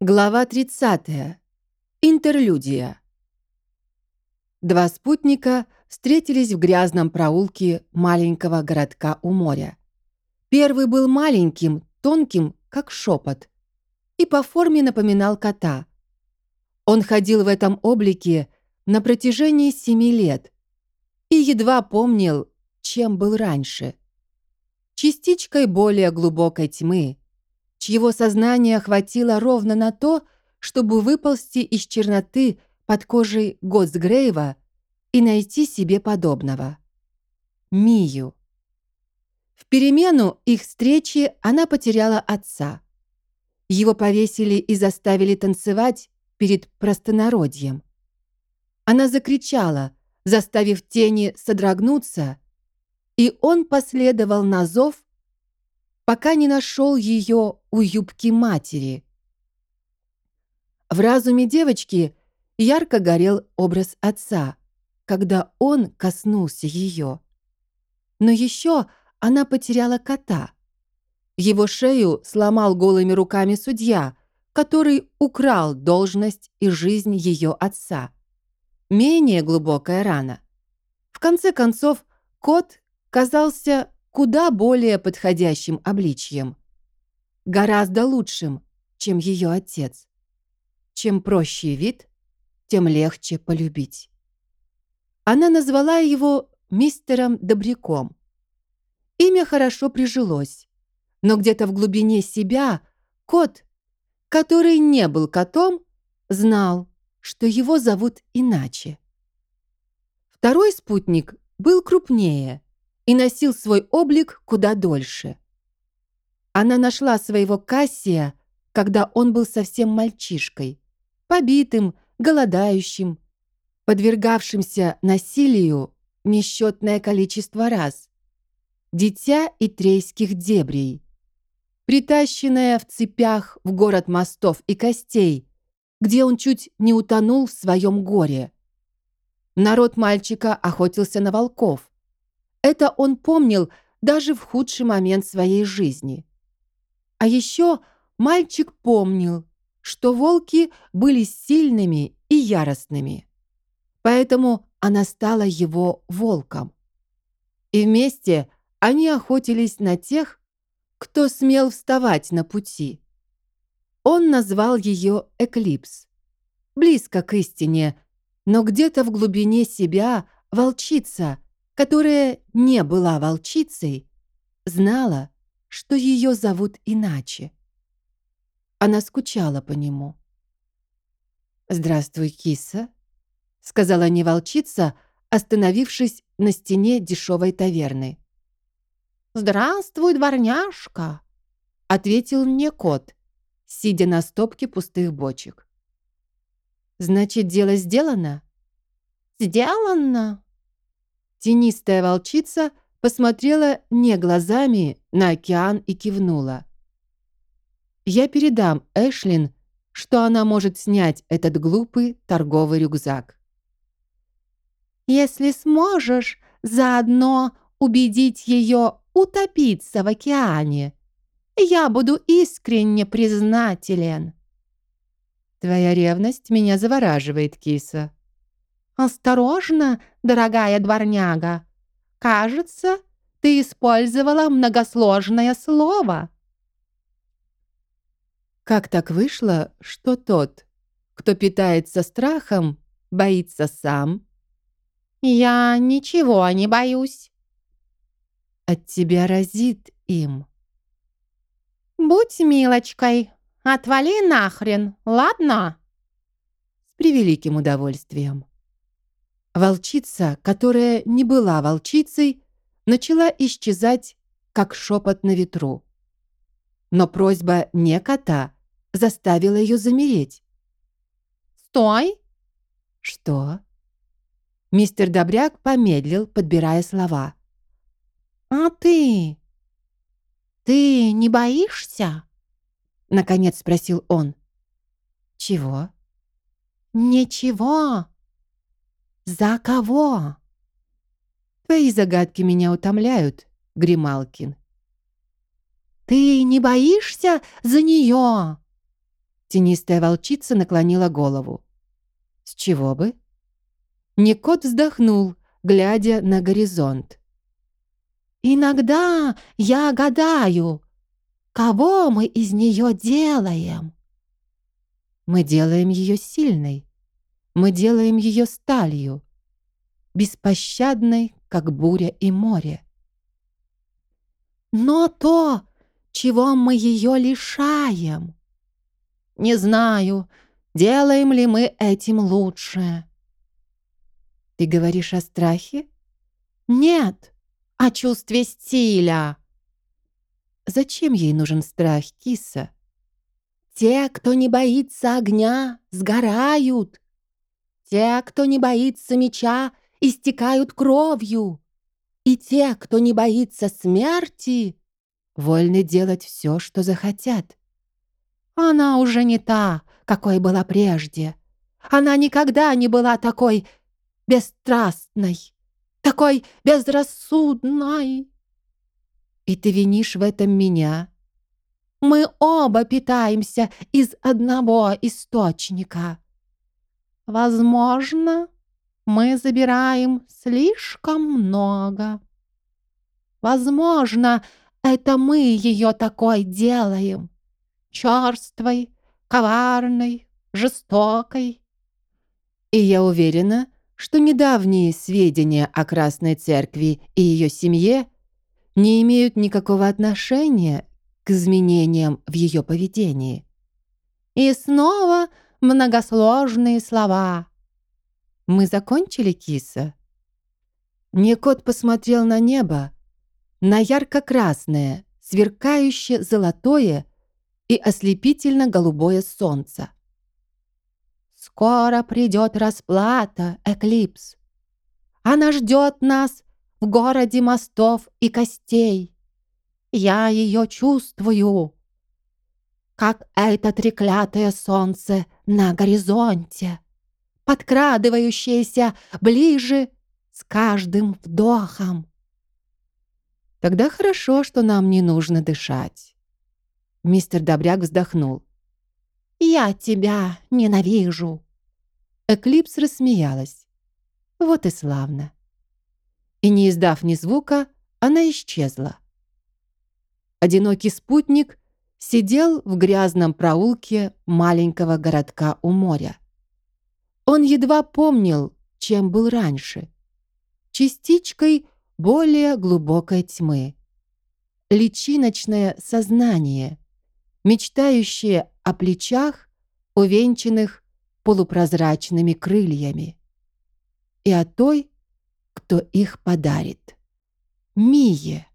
Глава 30. Интерлюдия. Два спутника встретились в грязном проулке маленького городка у моря. Первый был маленьким, тонким, как шепот, и по форме напоминал кота. Он ходил в этом облике на протяжении семи лет и едва помнил, чем был раньше. Частичкой более глубокой тьмы – чьего сознания хватило ровно на то, чтобы выползти из черноты под кожей Готсгрейва и найти себе подобного. Мию. В перемену их встречи она потеряла отца. Его повесили и заставили танцевать перед простонародьем. Она закричала, заставив тени содрогнуться, и он последовал на зов, пока не нашел ее у юбки матери. В разуме девочки ярко горел образ отца, когда он коснулся ее. Но еще она потеряла кота. Его шею сломал голыми руками судья, который украл должность и жизнь ее отца. Менее глубокая рана. В конце концов, кот казался куда более подходящим обличьем. Гораздо лучшим, чем ее отец. Чем проще вид, тем легче полюбить. Она назвала его мистером Добряком. Имя хорошо прижилось, но где-то в глубине себя кот, который не был котом, знал, что его зовут иначе. Второй спутник был крупнее – и носил свой облик куда дольше. Она нашла своего Кассия, когда он был совсем мальчишкой, побитым, голодающим, подвергавшимся насилию несчетное количество раз. Дитя и трейских дебрей, притащенная в цепях в город мостов и костей, где он чуть не утонул в своем горе. Народ мальчика охотился на волков, это он помнил даже в худший момент своей жизни. А еще мальчик помнил, что волки были сильными и яростными. Поэтому она стала его волком. И вместе они охотились на тех, кто смел вставать на пути. Он назвал ее Эклипс. Близко к истине, но где-то в глубине себя волчица – которая не была волчицей, знала, что ее зовут иначе. Она скучала по нему. «Здравствуй, киса», — сказала не волчица, остановившись на стене дешевой таверны. «Здравствуй, дворняжка», — ответил мне кот, сидя на стопке пустых бочек. «Значит, дело сделано?» «Сделано», Тенистая волчица посмотрела не глазами на океан и кивнула. «Я передам Эшлин, что она может снять этот глупый торговый рюкзак». «Если сможешь заодно убедить ее утопиться в океане, я буду искренне признателен». «Твоя ревность меня завораживает, киса», «Осторожно, дорогая дворняга! Кажется, ты использовала многосложное слово». Как так вышло, что тот, кто питается страхом, боится сам? Я ничего не боюсь. От тебя разит им. Будь милочкой, отвали нахрен, ладно? С превеликим удовольствием. Волчица, которая не была волчицей, начала исчезать, как шепот на ветру. Но просьба не кота заставила ее замереть. «Стой!» «Что?» Мистер Добряк помедлил, подбирая слова. «А ты? Ты не боишься?» Наконец спросил он. «Чего?» «Ничего. «За кого?» «Твои загадки меня утомляют, Грималкин». «Ты не боишься за нее?» Тенистая волчица наклонила голову. С чего бы? Никот вздохнул, глядя на горизонт. «Иногда я гадаю, кого мы из нее делаем?» «Мы делаем ее сильной. Мы делаем ее сталью, беспощадной, как буря и море. Но то, чего мы ее лишаем. Не знаю, делаем ли мы этим лучше. Ты говоришь о страхе? Нет, о чувстве стиля. Зачем ей нужен страх, киса? Те, кто не боится огня, сгорают. Те, кто не боится меча, истекают кровью. И те, кто не боится смерти, вольны делать все, что захотят. Она уже не та, какой была прежде. Она никогда не была такой бесстрастной, такой безрассудной. И ты винишь в этом меня? Мы оба питаемся из одного источника. Возможно, мы забираем слишком много. Возможно, это мы ее такой делаем. Черствой, коварной, жестокой. И я уверена, что недавние сведения о Красной Церкви и ее семье не имеют никакого отношения к изменениям в ее поведении. И снова многосложные слова. «Мы закончили, киса?» Некот посмотрел на небо, на ярко-красное, сверкающее золотое и ослепительно-голубое солнце. «Скоро придет расплата, Эклипс. Она ждет нас в городе мостов и костей. Я ее чувствую как это треклятое солнце на горизонте, подкрадывающееся ближе с каждым вдохом. Тогда хорошо, что нам не нужно дышать. Мистер Добряк вздохнул. «Я тебя ненавижу!» Эклипс рассмеялась. Вот и славно. И не издав ни звука, она исчезла. Одинокий спутник сидел в грязном проулке маленького городка у моря. Он едва помнил, чем был раньше. Частичкой более глубокой тьмы. Личиночное сознание, мечтающее о плечах, увенчанных полупрозрачными крыльями. И о той, кто их подарит. Мие.